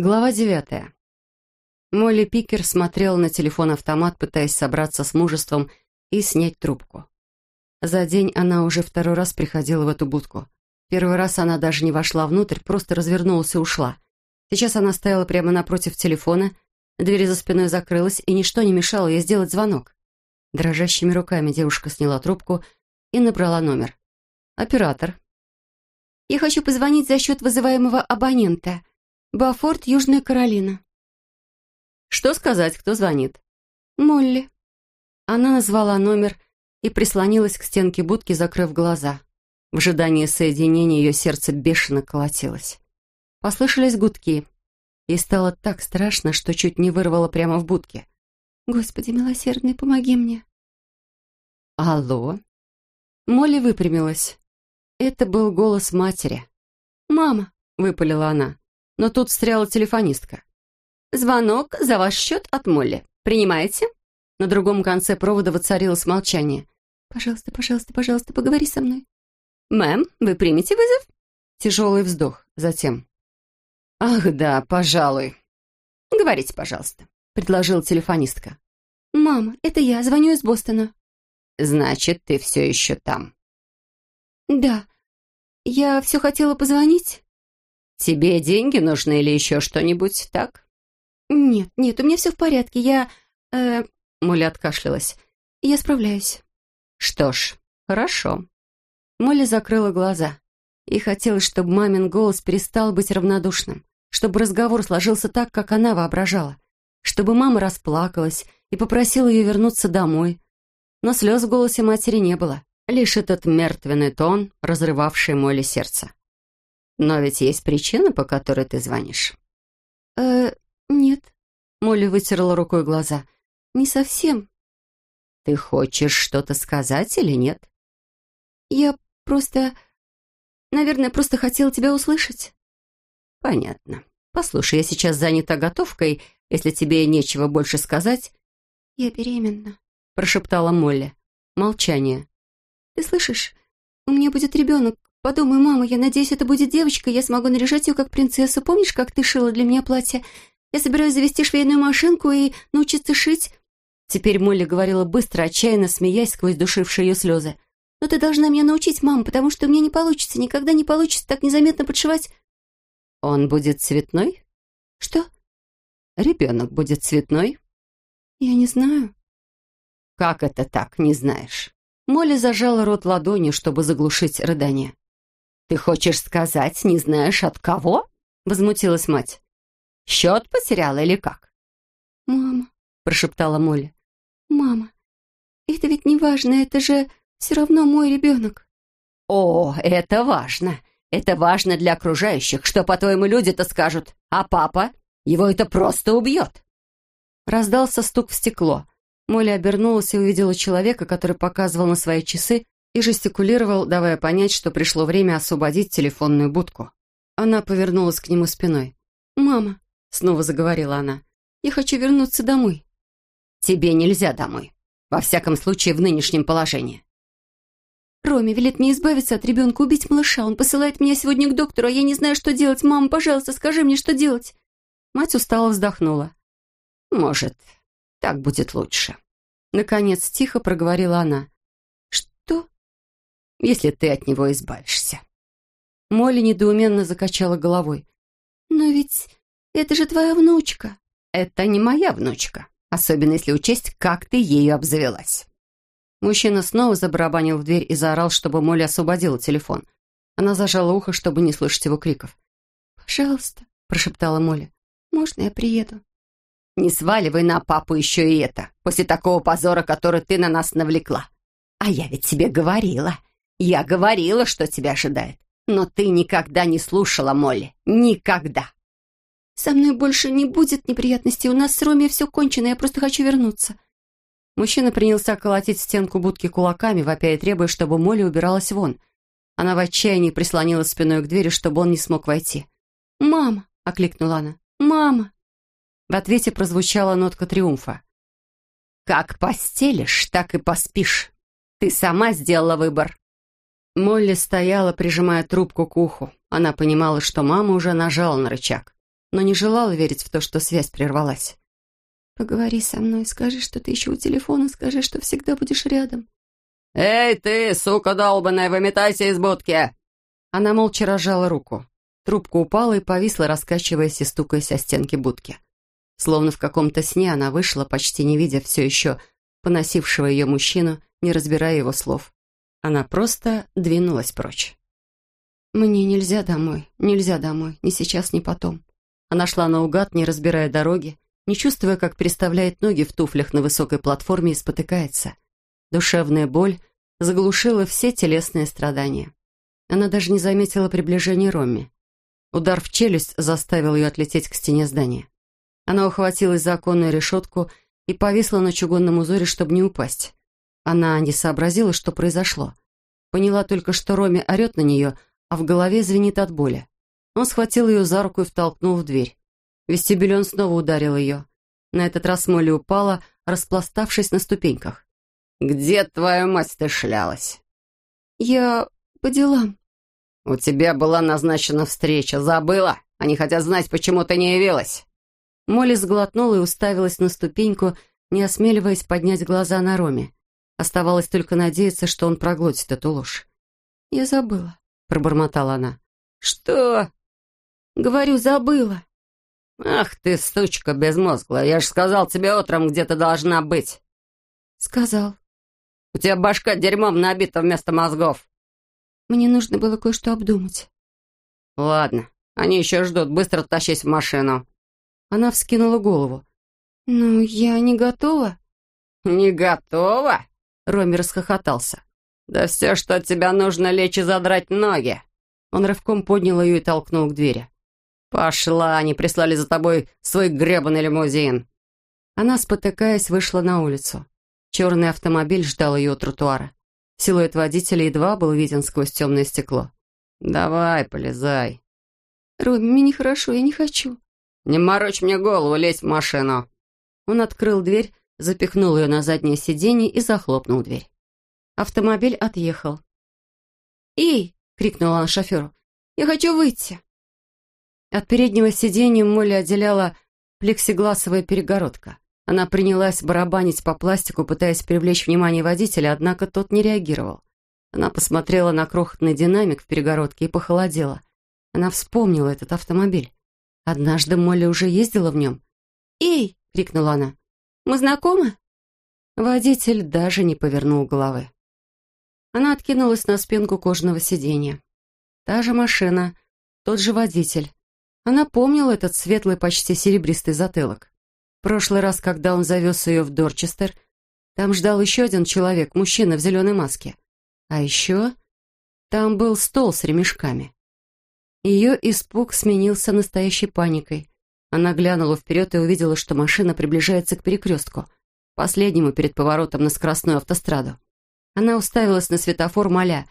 Глава девятая. Молли Пикер смотрела на телефон-автомат, пытаясь собраться с мужеством и снять трубку. За день она уже второй раз приходила в эту будку. Первый раз она даже не вошла внутрь, просто развернулась и ушла. Сейчас она стояла прямо напротив телефона, дверь за спиной закрылась, и ничто не мешало ей сделать звонок. Дрожащими руками девушка сняла трубку и набрала номер. «Оператор». «Я хочу позвонить за счет вызываемого абонента», Бафорт, Южная Каролина. Что сказать, кто звонит? Молли. Она назвала номер и прислонилась к стенке будки, закрыв глаза. В ожидании соединения ее сердце бешено колотилось. Послышались гудки. Ей стало так страшно, что чуть не вырвало прямо в будке. «Господи милосердный, помоги мне!» «Алло?» Молли выпрямилась. Это был голос матери. «Мама!» — выпалила она но тут встряла телефонистка. «Звонок за ваш счет от Молли. Принимаете?» На другом конце провода воцарилось молчание. «Пожалуйста, пожалуйста, пожалуйста, поговори со мной». «Мэм, вы примете вызов?» Тяжелый вздох. Затем. «Ах, да, пожалуй». «Говорите, пожалуйста», — предложила телефонистка. «Мама, это я, звоню из Бостона». «Значит, ты все еще там?» «Да. Я все хотела позвонить». «Тебе деньги нужны или еще что-нибудь, так?» «Нет, нет, у меня все в порядке. Я...» э, Молли откашлялась. «Я справляюсь». «Что ж, хорошо». Молли закрыла глаза. И хотелось, чтобы мамин голос перестал быть равнодушным, чтобы разговор сложился так, как она воображала, чтобы мама расплакалась и попросила ее вернуться домой. Но слез в голосе матери не было, лишь этот мертвенный тон, разрывавший Молли сердце. Но ведь есть причина, по которой ты звонишь. Э, нет. Молли вытерла рукой глаза. Не совсем. Ты хочешь что-то сказать или нет? Я просто... Наверное, просто хотела тебя услышать. Понятно. Послушай, я сейчас занята готовкой. Если тебе нечего больше сказать... Я беременна, прошептала Молли. Молчание. Ты слышишь? У меня будет ребенок. Подумай, мама, я надеюсь, это будет девочка, я смогу наряжать ее как принцессу. Помнишь, как ты шила для меня платье? Я собираюсь завести швейную машинку и научиться шить». Теперь Молли говорила быстро, отчаянно смеясь сквозь душившие ее слезы. «Но ты должна меня научить, мама, потому что у меня не получится, никогда не получится так незаметно подшивать». «Он будет цветной?» «Что?» «Ребенок будет цветной?» «Я не знаю». «Как это так, не знаешь?» Молли зажала рот ладонью, чтобы заглушить рыдание. «Ты хочешь сказать, не знаешь от кого?» — возмутилась мать. «Счет потеряла или как?» «Мама», — прошептала Молли. «Мама, это ведь не важно, это же все равно мой ребенок». «О, это важно. Это важно для окружающих. Что, по-твоему, люди-то скажут? А папа? Его это просто убьет». Раздался стук в стекло. Молли обернулась и увидела человека, который показывал на свои часы и жестикулировал, давая понять, что пришло время освободить телефонную будку. Она повернулась к нему спиной. «Мама», — снова заговорила она, — «я хочу вернуться домой». «Тебе нельзя домой. Во всяком случае, в нынешнем положении». «Роме велит мне избавиться от ребенка, убить малыша. Он посылает меня сегодня к доктору, а я не знаю, что делать. Мама, пожалуйста, скажи мне, что делать». Мать устало вздохнула. «Может, так будет лучше». Наконец, тихо проговорила она если ты от него избавишься». Молли недоуменно закачала головой. «Но ведь это же твоя внучка». «Это не моя внучка, особенно если учесть, как ты ею обзавелась». Мужчина снова забарабанил в дверь и заорал, чтобы Молли освободила телефон. Она зажала ухо, чтобы не слышать его криков. «Пожалуйста», — прошептала Молли, — «можно я приеду?» «Не сваливай на папу еще и это, после такого позора, который ты на нас навлекла. А я ведь тебе говорила, я говорила, что тебя ожидает. Но ты никогда не слушала Молли. Никогда. Со мной больше не будет неприятностей. У нас с Роми все кончено. Я просто хочу вернуться. Мужчина принялся колотить стенку будки кулаками, вопя и требуя, чтобы Молли убиралась вон. Она в отчаянии прислонила спиной к двери, чтобы он не смог войти. «Мама!» — окликнула она. «Мама!» В ответе прозвучала нотка триумфа. «Как постелишь, так и поспишь. Ты сама сделала выбор. Молли стояла, прижимая трубку к уху. Она понимала, что мама уже нажала на рычаг. но не желала верить в то, что связь прервалась. «Поговори со мной, скажи, что ты еще у телефона, скажи, что всегда будешь рядом». «Эй ты, сука долбаная, выметайся из будки!» Она молча рожала руку. Трубка упала и повисла, раскачиваясь и стукаясь о стенки будки. Словно в каком-то сне она вышла, почти не видя все еще поносившего ее мужчину, не разбирая его слов. Она просто двинулась прочь. «Мне нельзя домой, нельзя домой, ни сейчас, ни потом». Она шла наугад, не разбирая дороги, не чувствуя, как переставляет ноги в туфлях на высокой платформе и спотыкается. Душевная боль заглушила все телесные страдания. Она даже не заметила приближения Ромми. Удар в челюсть заставил ее отлететь к стене здания. Она ухватилась за оконную решетку и повисла на чугунном узоре, чтобы не упасть. Она не сообразила, что произошло. Поняла только, что Роми орет на нее, а в голове звенит от боли. Он схватил ее за руку и втолкнул в дверь. В вестибюле он снова ударил ее. На этот раз Молли упала, распластавшись на ступеньках. «Где твоя мать ты шлялась?» «Я по делам». «У тебя была назначена встреча. Забыла? Они хотят знать, почему ты не явилась». Молли сглотнула и уставилась на ступеньку, не осмеливаясь поднять глаза на Роме. Оставалось только надеяться, что он проглотит эту ложь. «Я забыла», — пробормотала она. «Что?» «Говорю, забыла». «Ах ты, сучка безмозглая, я же сказал тебе утром, где ты должна быть». «Сказал». «У тебя башка дерьмом набита вместо мозгов». «Мне нужно было кое-что обдумать». «Ладно, они еще ждут, быстро тащись в машину». Она вскинула голову. «Ну, я не готова». «Не готова?» Роми расхохотался. «Да все, что от тебя нужно, лечь и задрать ноги». Он рывком поднял ее и толкнул к двери. «Пошла, они прислали за тобой свой гребаный лимузин». Она, спотыкаясь, вышла на улицу. Черный автомобиль ждал ее у тротуара. Силуэт водителя едва был виден сквозь темное стекло. «Давай, полезай». «Роми, мне нехорошо, я не хочу». «Не морочь мне голову, лезь в машину». Он открыл дверь, запихнул ее на заднее сиденье и захлопнул дверь. Автомобиль отъехал. «Эй!» — крикнула она шоферу. «Я хочу выйти!» От переднего сиденья Молли отделяла плексигласовая перегородка. Она принялась барабанить по пластику, пытаясь привлечь внимание водителя, однако тот не реагировал. Она посмотрела на крохотный динамик в перегородке и похолодела. Она вспомнила этот автомобиль. Однажды Молли уже ездила в нем. «Эй!» — крикнула она. «Мы знакомы?» Водитель даже не повернул головы. Она откинулась на спинку кожаного сиденья. Та же машина, тот же водитель. Она помнила этот светлый, почти серебристый затылок. В прошлый раз, когда он завез ее в Дорчестер, там ждал еще один человек, мужчина в зеленой маске. А еще там был стол с ремешками. Ее испуг сменился настоящей паникой. Она глянула вперед и увидела, что машина приближается к перекрестку, последнему перед поворотом на скоростную автостраду. Она уставилась на светофор, моля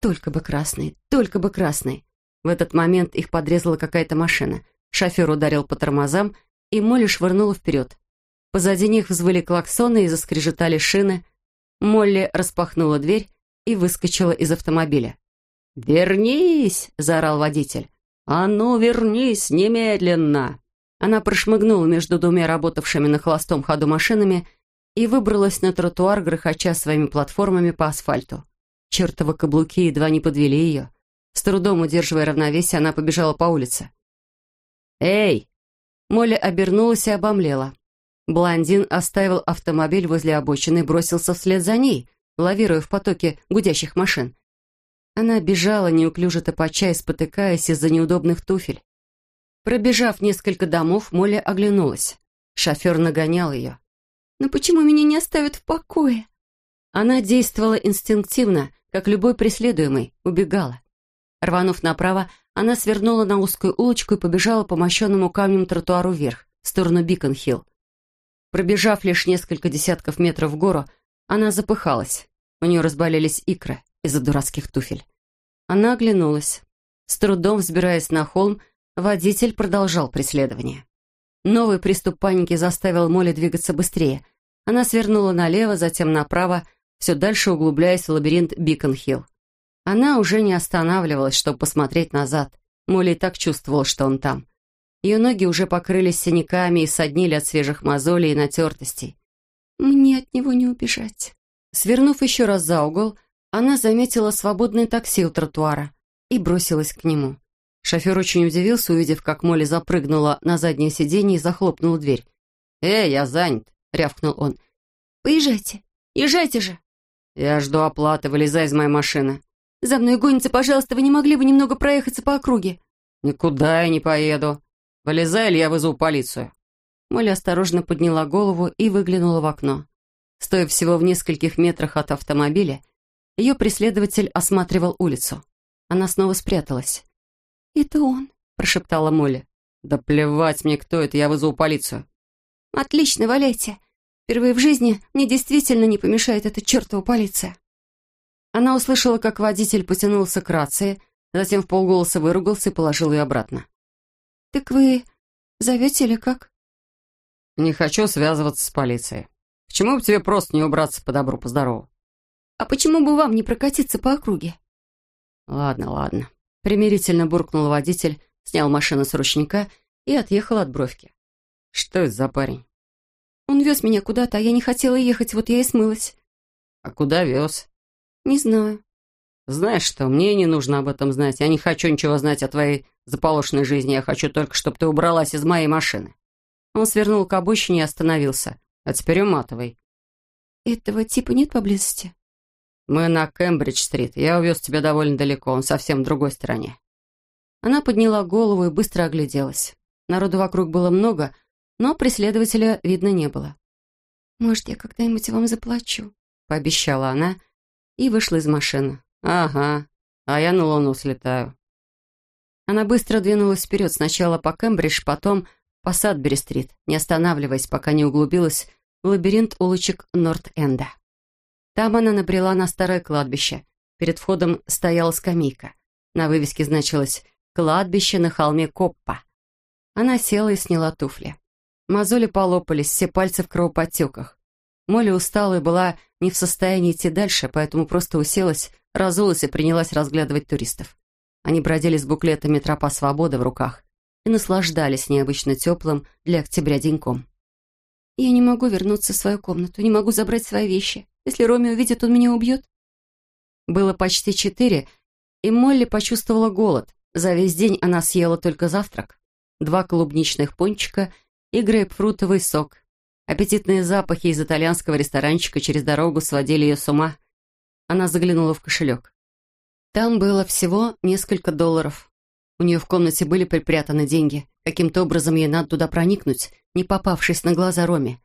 «Только бы красный, только бы красный». В этот момент их подрезала какая-то машина. Шофер ударил по тормозам, и Молли швырнула вперед. Позади них взвыли клаксоны и заскрежетали шины. Молли распахнула дверь и выскочила из автомобиля. «Вернись!» — заорал водитель. «А ну, вернись немедленно!» Она прошмыгнула между двумя работавшими на холостом ходу машинами и выбралась на тротуар, грохоча своими платформами по асфальту. Чертовы каблуки едва не подвели ее. С трудом удерживая равновесие, она побежала по улице. «Эй!» Молли обернулась и обомлела. Блондин оставил автомобиль возле обочины и бросился вслед за ней, лавируя в потоке гудящих машин. Она бежала, неуклюже топача и спотыкаясь из-за неудобных туфель. Пробежав несколько домов, Молли оглянулась. Шофер нагонял ее. «Но почему меня не оставят в покое?» Она действовала инстинктивно, как любой преследуемый, убегала. Рванув направо, она свернула на узкую улочку и побежала по мощенному камнем тротуару вверх, в сторону Бикон-Хилл. Пробежав лишь несколько десятков метров в гору, она запыхалась. У нее разболелись икры из-за дурацких туфель. Она оглянулась. С трудом взбираясь на холм, водитель продолжал преследование. Новый приступ паники заставил Молли двигаться быстрее. Она свернула налево, затем направо, все дальше углубляясь в лабиринт Бикон-Хилл. Она уже не останавливалась, чтобы посмотреть назад. Молли так чувствовала, что он там. Ее ноги уже покрылись синяками и соднили от свежих мозолей и натертостей. «Мне от него не убежать». Свернув еще раз за угол, она заметила свободное такси у тротуара и бросилась к нему. Шофер очень удивился, увидев, как Молли запрыгнула на заднее сиденье и захлопнула дверь. «Эй, я занят!» — рявкнул он. «Поезжайте! Езжайте же!» «Я жду оплаты, вылезай из моей машины!» «За мной гонится, пожалуйста, вы не могли бы немного проехаться по округе?» «Никуда я не поеду. Вылезай, или я вызову полицию». Молли осторожно подняла голову и выглянула в окно. Стоя всего в нескольких метрах от автомобиля, ее преследователь осматривал улицу. Она снова спряталась. «Это он», — прошептала Молли. «Да плевать мне, кто это, я вызову полицию». «Отлично, валяйте. Впервые в жизни мне действительно не помешает эта чертова полиция». Она услышала, как водитель потянулся к рации, затем в полголоса выругался и положил ее обратно. «Так вы зовете или как?» «Не хочу связываться с полицией. Почему бы тебе просто не убраться по добру, по здорову?» «А почему бы вам не прокатиться по округе?» «Ладно, ладно», — примирительно буркнул водитель, снял машину с ручника и отъехал от бровки. «Что это за парень?» «Он вез меня куда-то, а я не хотела ехать, вот я и смылась». «А куда вез?» «Не знаю». «Знаешь что, мне не нужно об этом знать. Я не хочу ничего знать о твоей заполошенной жизни. Я хочу только, чтобы ты убралась из моей машины». Он свернул к обочине и остановился. «А теперь уматывай». «Этого типа нет поблизости?» «Мы на Кембридж-стрит. Я увез тебя довольно далеко. Он совсем в другой стороне». Она подняла голову и быстро огляделась. Народу вокруг было много, но преследователя видно не было. «Может, я когда-нибудь вам заплачу?» — пообещала она и вышла из машины. «Ага, а я на Луну слетаю». Она быстро двинулась вперед, сначала по Кембридж, потом по Садбери-стрит, не останавливаясь, пока не углубилась в лабиринт улочек Норт-Энда. Там она набрела на старое кладбище. Перед входом стояла скамейка. На вывеске значилось «Кладбище на холме Коппа». Она села и сняла туфли. Мозоли полопались, все пальцы в кровоподтеках. Молли устала и была не в состоянии идти дальше, поэтому просто уселась, разулась и принялась разглядывать туристов. Они бродили с буклетами «Тропа свободы» в руках и наслаждались необычно теплым для октября деньком. «Я не могу вернуться в свою комнату, не могу забрать свои вещи. Если Роми увидит, он меня убьет». Было почти четыре, и Молли почувствовала голод. За весь день она съела только завтрак. Два клубничных пончика и грейпфрутовый сок. Аппетитные запахи из итальянского ресторанчика через дорогу сводили ее с ума. Она заглянула в кошелек. Там было всего несколько долларов. У нее в комнате были припрятаны деньги. Каким-то образом ей надо туда проникнуть, не попавшись на глаза Роме.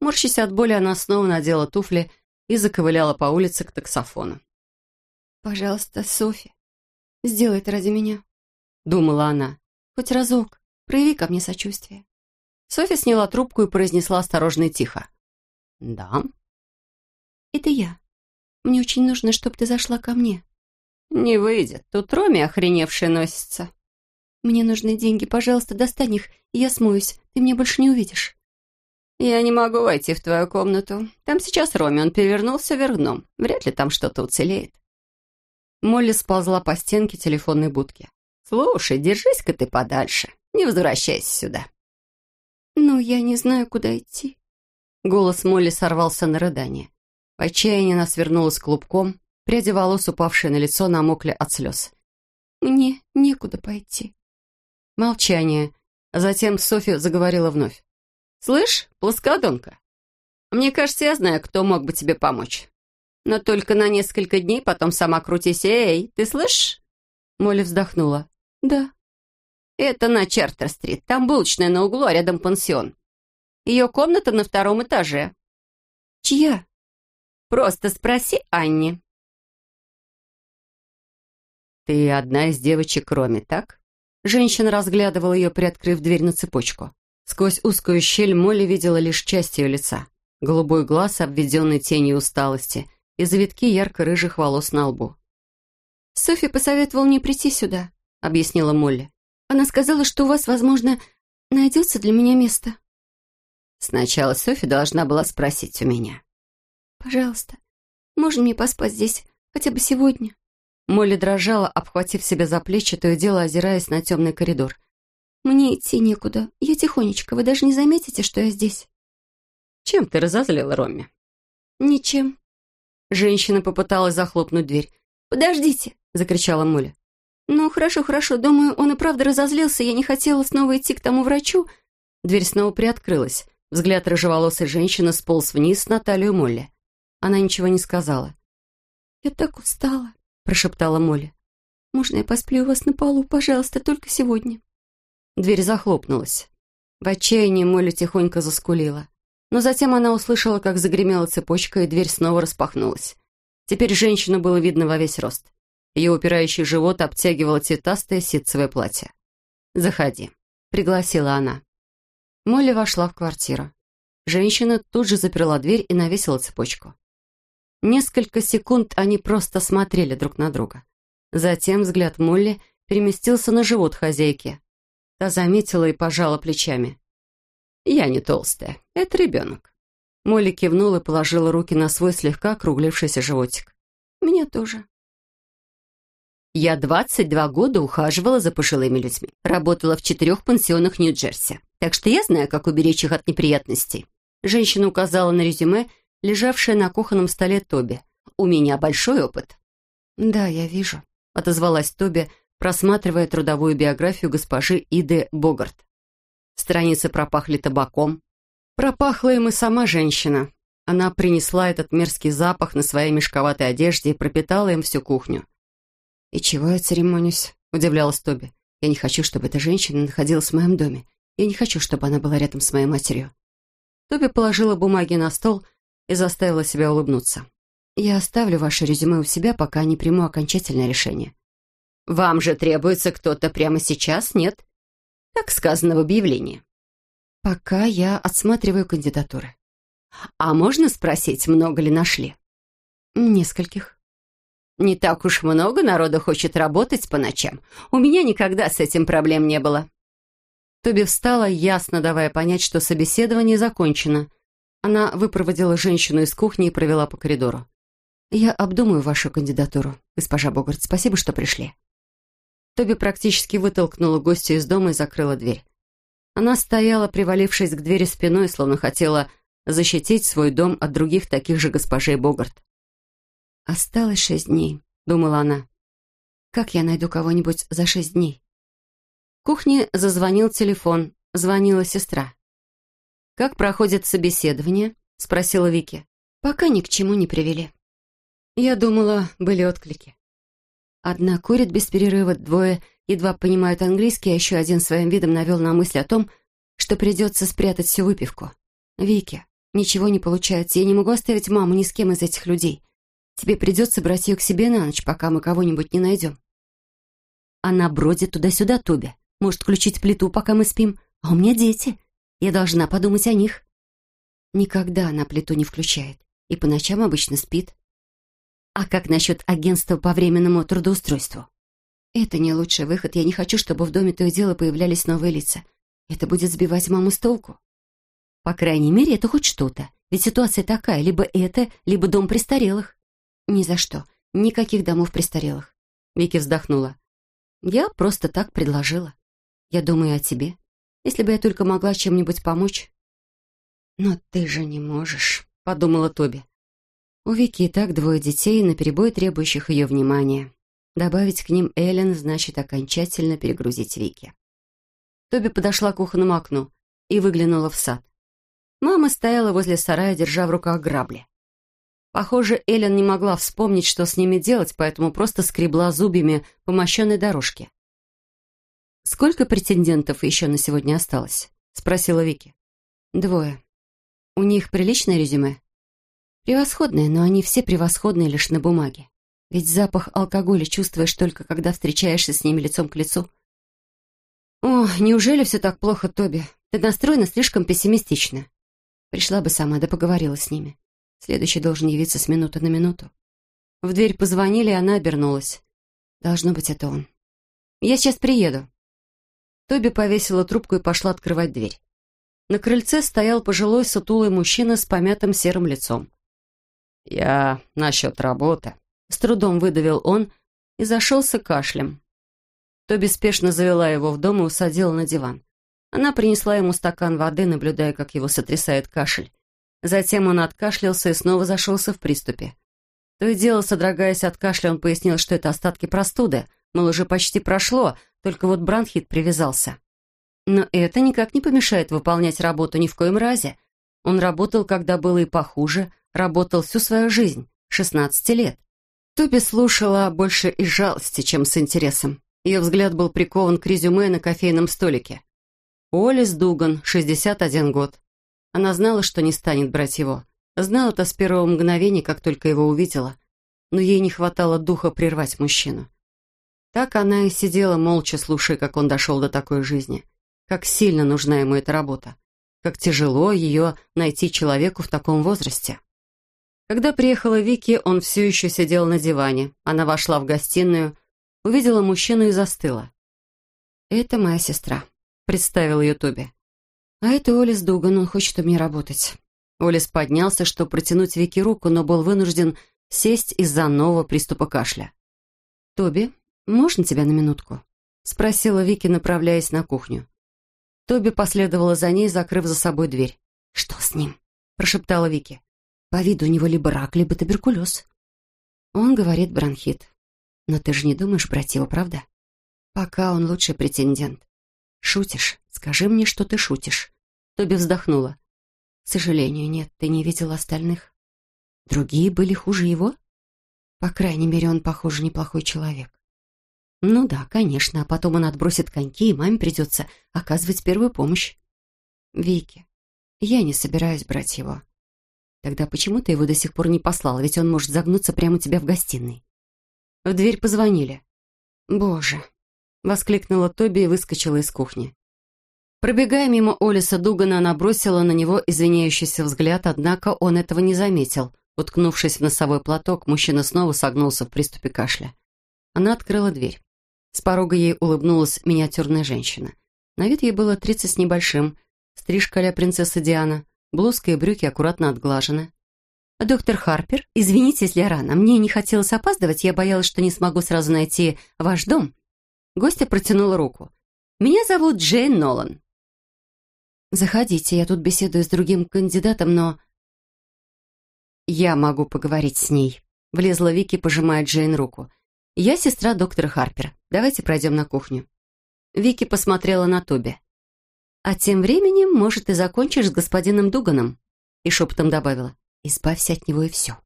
Морщась от боли, она снова надела туфли и заковыляла по улице к таксофону. «Пожалуйста, Софи, сделай это ради меня», — думала она. «Хоть разок, прояви ко мне сочувствие». Софи сняла трубку и произнесла осторожно и тихо. «Да?» «Это я. Мне очень нужно, чтобы ты зашла ко мне». «Не выйдет. Тут Роми охреневший носится». «Мне нужны деньги. Пожалуйста, достань их, и я смоюсь. Ты меня больше не увидишь». «Я не могу войти в твою комнату. Там сейчас Роми, он перевернулся вверх дном. Вряд ли там что-то уцелеет». Молли сползла по стенке телефонной будки. «Слушай, держись-ка ты подальше. Не возвращайся сюда». «Ну, я не знаю, куда идти». Голос Молли сорвался на рыдание. В отчаянии она свернулась клубком, пряди волос, упавшие на лицо, намокли от слез. «Мне некуда пойти». Молчание. Затем Софья заговорила вновь. «Слышь, плоскодонка, мне кажется, я знаю, кто мог бы тебе помочь. Но только на несколько дней, потом сама крутись. Эй, ты слышишь?» Молли вздохнула. «Да». Это на Чартер-стрит. Там булочная на углу, а рядом пансион. Ее комната на втором этаже. Чья? Просто спроси Анни. Ты одна из девочек Роми, так? Женщина разглядывала ее, приоткрыв дверь на цепочку. Сквозь узкую щель Молли видела лишь часть ее лица. Голубой глаз, обведенный тенью усталости, и завитки ярко-рыжих волос на лбу. «Софи посоветовал мне прийти сюда», — объяснила Молли. Она сказала, что у вас, возможно, найдется для меня место. Сначала Софи должна была спросить у меня. Пожалуйста, можно мне поспать здесь хотя бы сегодня? Молли дрожала, обхватив себя за плечи, то и дело озираясь на темный коридор. Мне идти некуда. Я тихонечко. Вы даже не заметите, что я здесь. Чем ты разозлила Ромми? Ничем. Женщина попыталась захлопнуть дверь. «Подождите!» — закричала Муля. «Ну, хорошо, хорошо. Думаю, он и правда разозлился. Я не хотела снова идти к тому врачу». Дверь снова приоткрылась. Взгляд рыжеволосой женщины сполз вниз на талию Молли. Она ничего не сказала. «Я так устала», — прошептала Молли. «Можно я посплю у вас на полу, пожалуйста, только сегодня?» Дверь захлопнулась. В отчаянии Молли тихонько заскулила. Но затем она услышала, как загремела цепочка, и дверь снова распахнулась. Теперь женщину было видно во весь рост. Ее упирающий живот обтягивало цветастое ситцевое платье. «Заходи», — пригласила она. Молли вошла в квартиру. Женщина тут же заперла дверь и навесила цепочку. Несколько секунд они просто смотрели друг на друга. Затем взгляд Молли переместился на живот хозяйки. Та заметила и пожала плечами. «Я не толстая. Это ребенок». Молли кивнула и положила руки на свой слегка округлившийся животик. «Меня тоже». Я 22 года ухаживала за пожилыми людьми. Работала в четырех пансионах Нью-Джерси. Так что я знаю, как уберечь их от неприятностей. Женщина указала на резюме, лежавшее на кухонном столе Тоби. «У меня большой опыт». «Да, я вижу», — отозвалась Тоби, просматривая трудовую биографию госпожи Иды Богарт. Страницы пропахли табаком. Пропахла им и сама женщина. Она принесла этот мерзкий запах на своей мешковатой одежде и пропитала им всю кухню. «И чего я церемонюсь?» — удивлялась Тоби. «Я не хочу, чтобы эта женщина находилась в моем доме. Я не хочу, чтобы она была рядом с моей матерью». Тоби положила бумаги на стол и заставила себя улыбнуться. «Я оставлю ваше резюме у себя, пока не приму окончательное решение». «Вам же требуется кто-то прямо сейчас, нет?» Так сказано в объявлении. Пока я отсматриваю кандидатуры. А можно спросить, много ли нашли? Нескольких. Не так уж много народу хочет работать по ночам. У меня никогда с этим проблем не было. Тоби встала, ясно давая понять, что собеседование закончено. Она выпроводила женщину из кухни и провела по коридору. «Я обдумаю вашу кандидатуру, госпожа Богарт. Спасибо, что пришли». Тоби практически вытолкнула гостя из дома и закрыла дверь. Она стояла, привалившись к двери спиной, словно хотела защитить свой дом от других таких же госпожей Богарт. «Осталось шесть дней», — думала она. «Как я найду кого-нибудь за шесть дней?» В кухне зазвонил телефон. Звонила сестра. «Как проходит собеседование?» — спросила Вики. «Пока ни к чему не привели». Я думала, были отклики. Одна курит без перерыва, двое едва понимают английский, а еще один своим видом навел на мысль о том, что придется спрятать всю выпивку. «Вики, ничего не получается. Я не могу оставить маму ни с кем из этих людей. Тебе придется брать ее к себе на ночь, пока мы кого-нибудь не найдем». Она бродит туда-сюда, Тоби. Может включить плиту, пока мы спим. А у меня дети. Я должна подумать о них. Никогда она плиту не включает. И по ночам обычно спит. А как насчет агентства по временному трудоустройству? Это не лучший выход. Я не хочу, чтобы в доме то и дело появлялись новые лица. Это будет сбивать маму с толку. По крайней мере, это хоть что-то. Ведь ситуация такая, либо это, либо дом престарелых. Ни за что. Никаких домов престарелых. Вики вздохнула. Я просто так предложила. Я думаю о тебе. Если бы я только могла чем-нибудь помочь. Но ты же не можешь, подумала Тоби. У Вики и так двое детей, наперебой требующих ее внимания. Добавить к ним Эллен значит окончательно перегрузить Вики. Тоби подошла к кухонному окну и выглянула в сад. Мама стояла возле сарая, держа в руках грабли. Похоже, Эллен не могла вспомнить, что с ними делать, поэтому просто скребла зубьями по мощенной дорожке. «Сколько претендентов еще на сегодня осталось?» — спросила Вики. «Двое. У них приличное резюме?» Превосходные, но они все превосходные лишь на бумаге. Ведь запах алкоголя чувствуешь только, когда встречаешься с ними лицом к лицу. «О, неужели все так плохо, Тоби? Ты настроена слишком пессимистично. Пришла бы сама, да поговорила с ними. Следующий должен явиться с минуты на минуту». В дверь позвонили, и она обернулась. «Должно быть, это он. Я сейчас приеду». Тоби повесила трубку и пошла открывать дверь. На крыльце стоял пожилой сутулый мужчина с помятым серым лицом. «Я насчет работы», — с трудом выдавил он и зашелся кашлем. Тоби спешно завела его в дом и усадила на диван. Она принесла ему стакан воды, наблюдая, как его сотрясает кашель. Затем он откашлялся и снова зашелся в приступе. То и дело, содрогаясь от кашля, он пояснил, что это остатки простуды, мол, уже почти прошло, только вот бронхит привязался. Но это никак не помешает выполнять работу ни в коем разе. Он работал, когда было и похуже, работал всю свою жизнь, 16 лет. Тоби слушала больше из жалости, чем с интересом. Ее взгляд был прикован к резюме на кофейном столике. Олис Дуган, 61 год. Она знала, что не станет брать его. Знала это с первого мгновения, как только его увидела. Но ей не хватало духа прервать мужчину. Так она и сидела, молча слушая, как он дошел до такой жизни. Как сильно нужна ему эта работа. Как тяжело ее найти человеку в таком возрасте. Когда приехала Вики, он все еще сидел на диване. Она вошла в гостиную, увидела мужчину и застыла. «Это моя сестра», представил ее Тоби. «А это Олис Дуган, он хочет у меня работать». Олис поднялся, чтобы протянуть Вики руку, но был вынужден сесть из-за нового приступа кашля. «Тоби, можно тебя на минутку?» — спросила Вики, направляясь на кухню. Тоби последовала за ней, закрыв за собой дверь. «Что с ним?» — прошептала Вики. «По виду у него либо рак, либо туберкулез». Он говорит бронхит. «Но ты же не думаешь брать его, правда?» «Пока он лучший претендент. «Шутишь? Скажи мне, что ты шутишь». Тоби вздохнула. «К сожалению, нет, ты не видел остальных. Другие были хуже его? По крайней мере, он, похоже, неплохой человек». «Ну да, конечно, а потом он отбросит коньки, и маме придется оказывать первую помощь». «Вики, я не собираюсь брать его». «Тогда почему ты его до сих пор не послала? Ведь он может загнуться прямо у тебя в гостиной». В дверь позвонили. «Боже, — воскликнула Тоби и выскочила из кухни. Пробегая мимо Олиса Дугана, она бросила на него извиняющийся взгляд, однако он этого не заметил. Уткнувшись в носовой платок, мужчина снова согнулся в приступе кашля. Она открыла дверь. С порога ей улыбнулась миниатюрная женщина. На вид ей было тридцать с небольшим, стрижка а принцессы Диана, блузка и брюки аккуратно отглажены. «Доктор Харпер, извините, если я рано. Мне не хотелось опаздывать, я боялась, что не смогу сразу найти ваш дом. Гостья протянула руку. «Меня зовут Джейн Нолан». «Заходите, я тут беседую с другим кандидатом, но...» «Я могу поговорить с ней», — влезла Вики, пожимая Джейн руку. «Я сестра доктора Харпер. Давайте пройдем на кухню». Вики посмотрела на Тоби. «А тем временем, может, ты закончишь с господином Дуганом?» И шепотом добавила. «Избавься от него и все».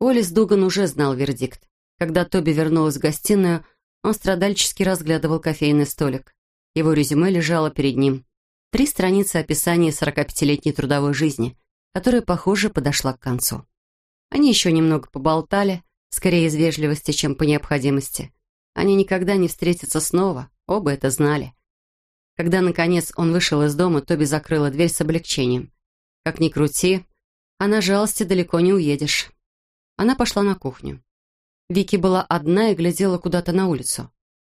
Олис Дуган уже знал вердикт. Когда Тоби вернулась в гостиную, он страдальчески разглядывал кофейный столик. Его резюме лежало перед ним. Три страницы описания 45-летней трудовой жизни, которая, похоже, подошла к концу. Они еще немного поболтали, скорее из вежливости, чем по необходимости. Они никогда не встретятся снова, оба это знали. Когда, наконец, он вышел из дома, Тоби закрыла дверь с облегчением. Как ни крути, а на жалости далеко не уедешь. Она пошла на кухню. Вики была одна и глядела куда-то на улицу.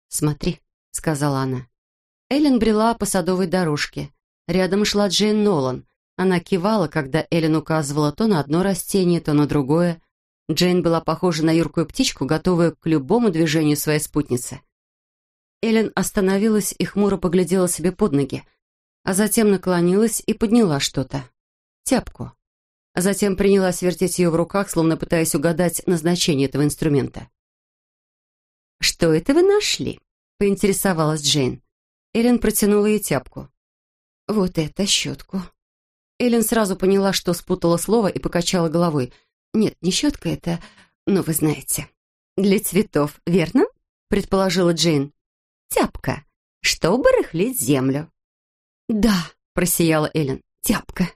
«Смотри», — сказала она. Эллен брела по садовой дорожке. Рядом шла Джейн Нолан. Она кивала, когда Эллен указывала то на одно растение, то на другое. Джейн была похожа на юркую птичку, готовая к любому движению своей спутницы. Эллен остановилась и хмуро поглядела себе под ноги, а затем наклонилась и подняла что-то. Тяпку а затем принялась вертеть ее в руках, словно пытаясь угадать назначение этого инструмента. «Что это вы нашли?» — поинтересовалась Джейн. Эллен протянула ей тяпку. «Вот это щетку». Эллен сразу поняла, что спутала слово и покачала головой. «Нет, не щетка это, ну, вы знаете». «Для цветов, верно?» — предположила Джейн. «Тяпка, чтобы рыхлить землю». «Да», — просияла Эллен, — «тяпка».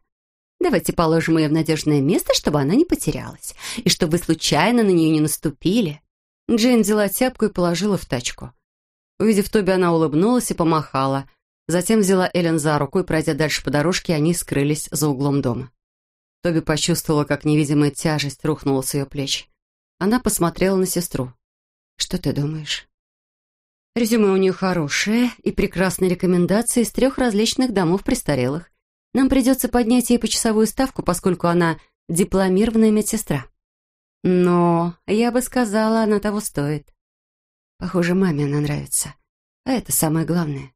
Давайте положим ее в надежное место, чтобы она не потерялась, и чтобы вы случайно на нее не наступили». Джейн взяла тяпку и положила в тачку. Увидев Тоби, она улыбнулась и помахала. Затем взяла Эллен за руку и, пройдя дальше по дорожке, они скрылись за углом дома. Тоби почувствовала, как невидимая тяжесть рухнула с ее плеч. Она посмотрела на сестру. «Что ты думаешь?» Резюме у нее хорошее и прекрасные рекомендации из трех различных домов престарелых. Нам придется поднять ей почасовую ставку, поскольку она дипломированная медсестра. Но, я бы сказала, она того стоит. Похоже, маме она нравится. А это самое главное.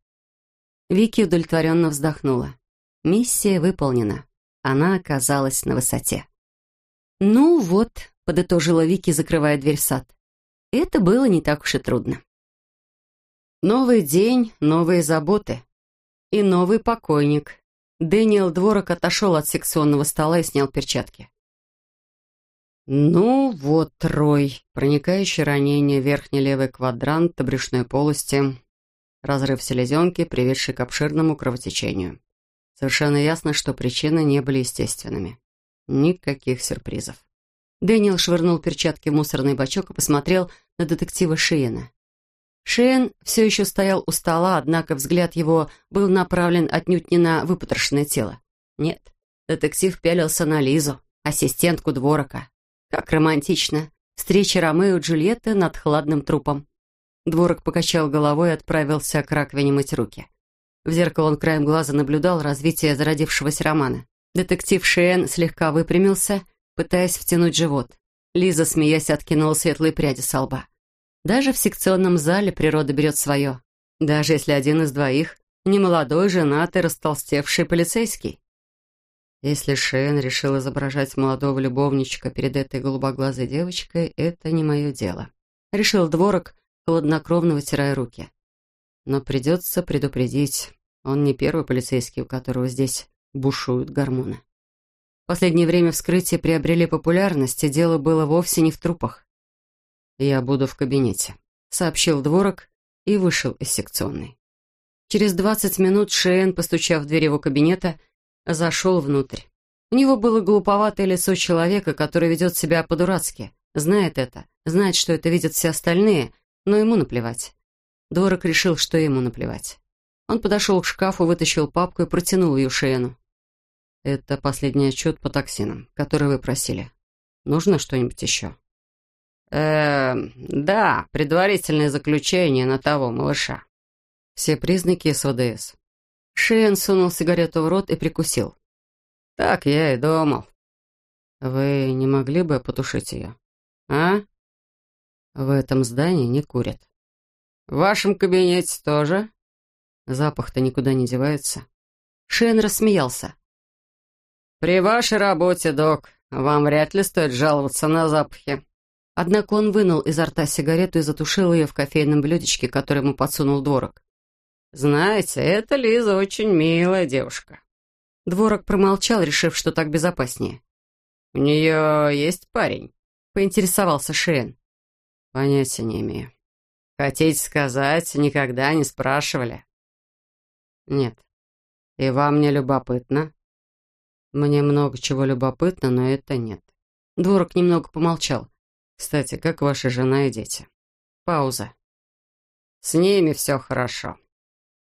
Вики удовлетворенно вздохнула. Миссия выполнена. Она оказалась на высоте. «Ну вот», — подытожила Вики, закрывая дверь в сад. «Это было не так уж и трудно». Новый день, новые заботы. И новый покойник. Дэниел Дворок отошел от секционного стола и снял перчатки. «Ну вот, Трой. Проникающее ранение, верхний левый квадрант брюшной полости, разрыв селезенки, приведший к обширному кровотечению. Совершенно ясно, что причины не были естественными. Никаких сюрпризов». Дэниел швырнул перчатки в мусорный бачок и посмотрел на детектива Шиена. Шиен все еще стоял у стола, однако взгляд его был направлен отнюдь не на выпотрошенное тело. Нет, детектив пялился на Лизу, ассистентку дворока. Как романтично. Встреча Ромео и Джульетты над хладным трупом. Дворок покачал головой и отправился к раковине мыть руки. В зеркало он краем глаза наблюдал развитие зародившегося романа. Детектив Шиен слегка выпрямился, пытаясь втянуть живот. Лиза, смеясь, откинула светлые пряди со лба. Даже в секционном зале природа берет свое. Даже если один из двоих — немолодой, женатый, растолстевший полицейский. Если Шен решил изображать молодого любовничка перед этой голубоглазой девочкой, это не мое дело. Решил дворок, хладнокровно вытирая руки. Но придется предупредить, он не первый полицейский, у которого здесь бушуют гормоны. В последнее время вскрытия приобрели популярность, и дело было вовсе не в трупах. «Я буду в кабинете», — сообщил дворок и вышел из секционной. Через двадцать минут Шейн, постучав в дверь его кабинета, зашел внутрь. У него было глуповатое лицо человека, который ведет себя по-дурацки, знает это, знает, что это видят все остальные, но ему наплевать. Дворок решил, что ему наплевать. Он подошел к шкафу, вытащил папку и протянул ее Шену. «Это последний отчет по токсинам, который вы просили. Нужно что-нибудь еще?» «Эм, да, предварительное заключение на того малыша». Все признаки СВДС. Шиен сунул сигарету в рот и прикусил. «Так я и думал». «Вы не могли бы потушить ее?» «А?» «В этом здании не курят». «В вашем кабинете тоже?» «Запах-то никуда не девается». Шен рассмеялся. «При вашей работе, док, вам вряд ли стоит жаловаться на запахи». Однако он вынул изо рта сигарету и затушил ее в кофейном блюдечке, который ему подсунул дворок. «Знаете, эта Лиза очень милая девушка». Дворок промолчал, решив, что так безопаснее. «У нее есть парень?» — поинтересовался Шейн. «Понятия не имею». «Хотите сказать, никогда не спрашивали?» «Нет. И вам не любопытно?» «Мне много чего любопытно, но это нет». Дворок немного помолчал. «Кстати, как ваша жена и дети?» Пауза. «С ними все хорошо.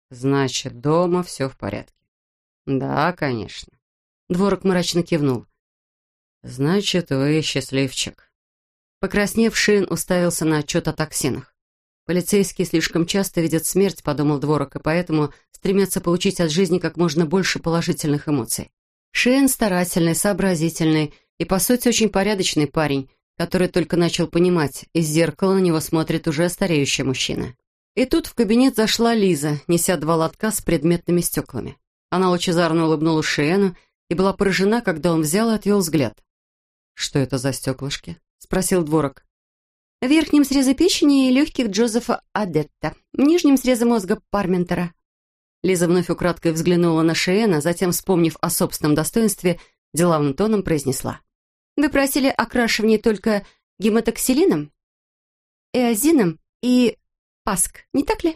Значит, дома все в порядке. Да, конечно. Дворок мрачно кивнул. Значит, вы счастливчик. Покраснев, Шин уставился на отчет о токсинах. Полицейские слишком часто видят смерть, подумал Дворок, и поэтому стремятся получить от жизни как можно больше положительных эмоций. Шин старательный, сообразительный и, по сути, очень порядочный парень, который только начал понимать, из зеркала на него смотрит уже стареющий мужчина. И тут в кабинет зашла Лиза, неся два лотка с предметными стеклами. Она лучезарно улыбнулась Шиэну и была поражена, когда он взял и отвел взгляд. «Что это за стеклышки?» — спросил Дворок. «В верхнем срезе печени и легких Джозефа Адетта, в нижнем срезе мозга Парментера». Лиза вновь украдкой взглянула на Шиэна, затем, вспомнив о собственном достоинстве, деловым тоном произнесла. «Вы просили окрашивание только гематоксилином, эозином и Паск, не так ли?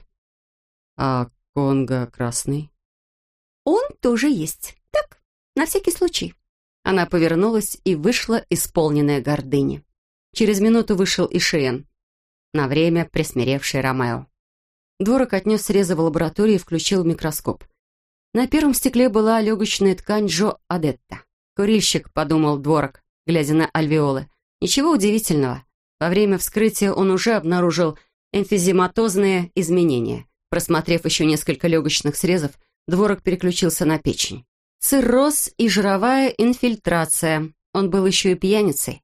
А Конго красный? Он тоже есть. Так, на всякий случай. Она повернулась и вышла, исполненная гордыни. Через минуту вышел и. На время присмиревший Ромео. Дворок отнес срезы в лабораторию и включил микроскоп. На первом стекле была легочная ткань Джо Адетта. «Курильщик», — подумал Дворок, глядя на альвеолы. Ничего удивительного. Во время вскрытия он уже обнаружил эмфизематозные изменения. Просмотрев еще несколько легочных срезов, дворок переключился на печень. Цирроз и жировая инфильтрация. Он был еще и пьяницей.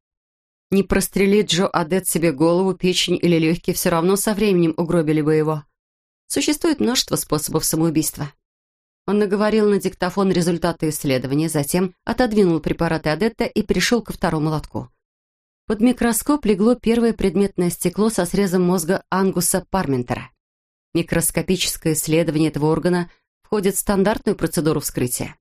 Не прострелит Джо Адет себе голову, печень или легкие, все равно со временем угробили бы его. Существует множество способов самоубийства. Он наговорил на диктофон результаты исследования, затем отодвинул препараты Адетта и перешел ко второму лотку. Под микроскоп легло первое предметное стекло со срезом мозга Ангуса Парментера. Микроскопическое исследование этого органа входит в стандартную процедуру вскрытия.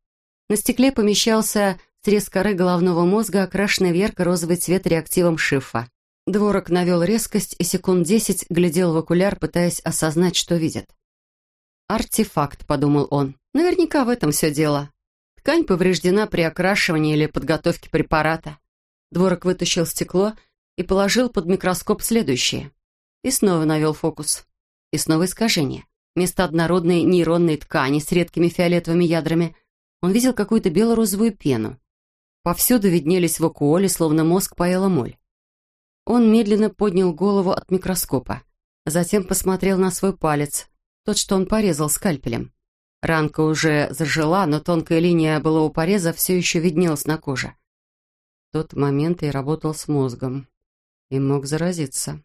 На стекле помещался срез коры головного мозга, окрашенный в ярко-розовый цвет реактивом шифа. Дворок навел резкость и секунд десять глядел в окуляр, пытаясь осознать, что видит. «Артефакт», — подумал он. «Наверняка в этом все дело. Ткань повреждена при окрашивании или подготовке препарата». Дворок вытащил стекло и положил под микроскоп следующее. И снова навел фокус. И снова искажение. Вместо однородной нейронной ткани с редкими фиолетовыми ядрами он видел какую-то бело-розовую пену. Повсюду виднелись вакуоли, словно мозг поела моль. Он медленно поднял голову от микроскопа. Затем посмотрел на свой палец, тот, что он порезал скальпелем. Ранка уже зажила, но тонкая линия былого пореза все еще виднелась на коже. В тот момент я работал с мозгом и мог заразиться.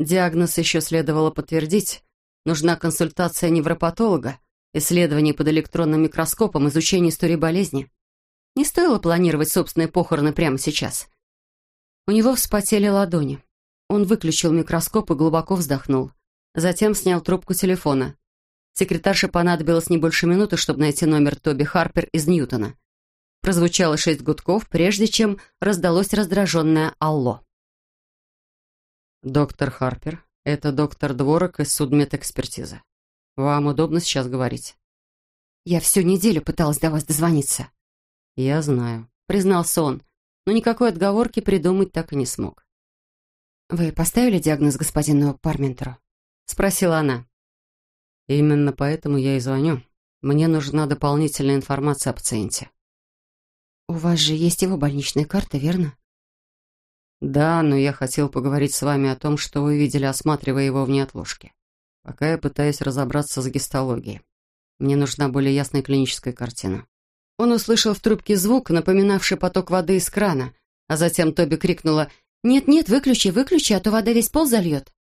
Диагноз еще следовало подтвердить. Нужна консультация невропатолога, исследование под электронным микроскопом, изучение истории болезни. Не стоило планировать собственные похороны прямо сейчас. У него вспотели ладони. Он выключил микроскоп и глубоко вздохнул. Затем снял трубку телефона. Секретарше понадобилось не больше минуты, чтобы найти номер Тоби Харпер из Ньютона. Прозвучало шесть гудков, прежде чем раздалось раздраженное «Алло». «Доктор Харпер, это доктор Дворок из судмедэкспертизы. Вам удобно сейчас говорить?» «Я всю неделю пыталась до вас дозвониться». «Я знаю», — признался он, но никакой отговорки придумать так и не смог. «Вы поставили диагноз господину Парментеру?» — спросила она. «Именно поэтому я и звоню. Мне нужна дополнительная информация о пациенте». «У вас же есть его больничная карта, верно?» «Да, но я хотел поговорить с вами о том, что вы видели, осматривая его в неотложке. Пока я пытаюсь разобраться с гистологией. Мне нужна более ясная клиническая картина». Он услышал в трубке звук, напоминавший поток воды из крана, а затем Тоби крикнула «Нет-нет, выключи, выключи, а то вода весь пол зальет».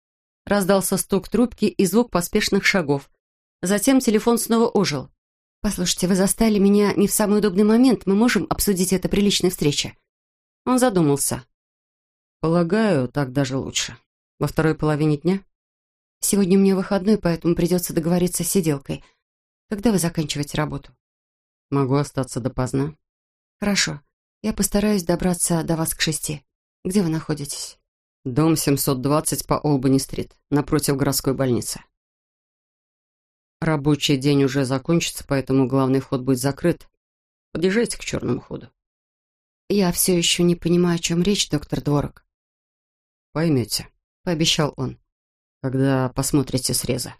Раздался стук трубки и звук поспешных шагов. Затем телефон снова ожил. «Послушайте, вы застали меня не в самый удобный момент. Мы можем обсудить это при личной встрече?» Он задумался. «Полагаю, так даже лучше. Во второй половине дня?» «Сегодня у меня выходной, поэтому придется договориться с сиделкой. Когда вы заканчиваете работу?» Могу остаться допоздна. Хорошо. Я постараюсь добраться до вас к шести. Где вы находитесь? Дом 720 по Олбани-стрит, напротив городской больницы. Рабочий день уже закончится, поэтому главный вход будет закрыт. Подъезжайте к черному ходу. Я все еще не понимаю, о чем речь, доктор Дворок. Поймете, пообещал он, когда посмотрите среза.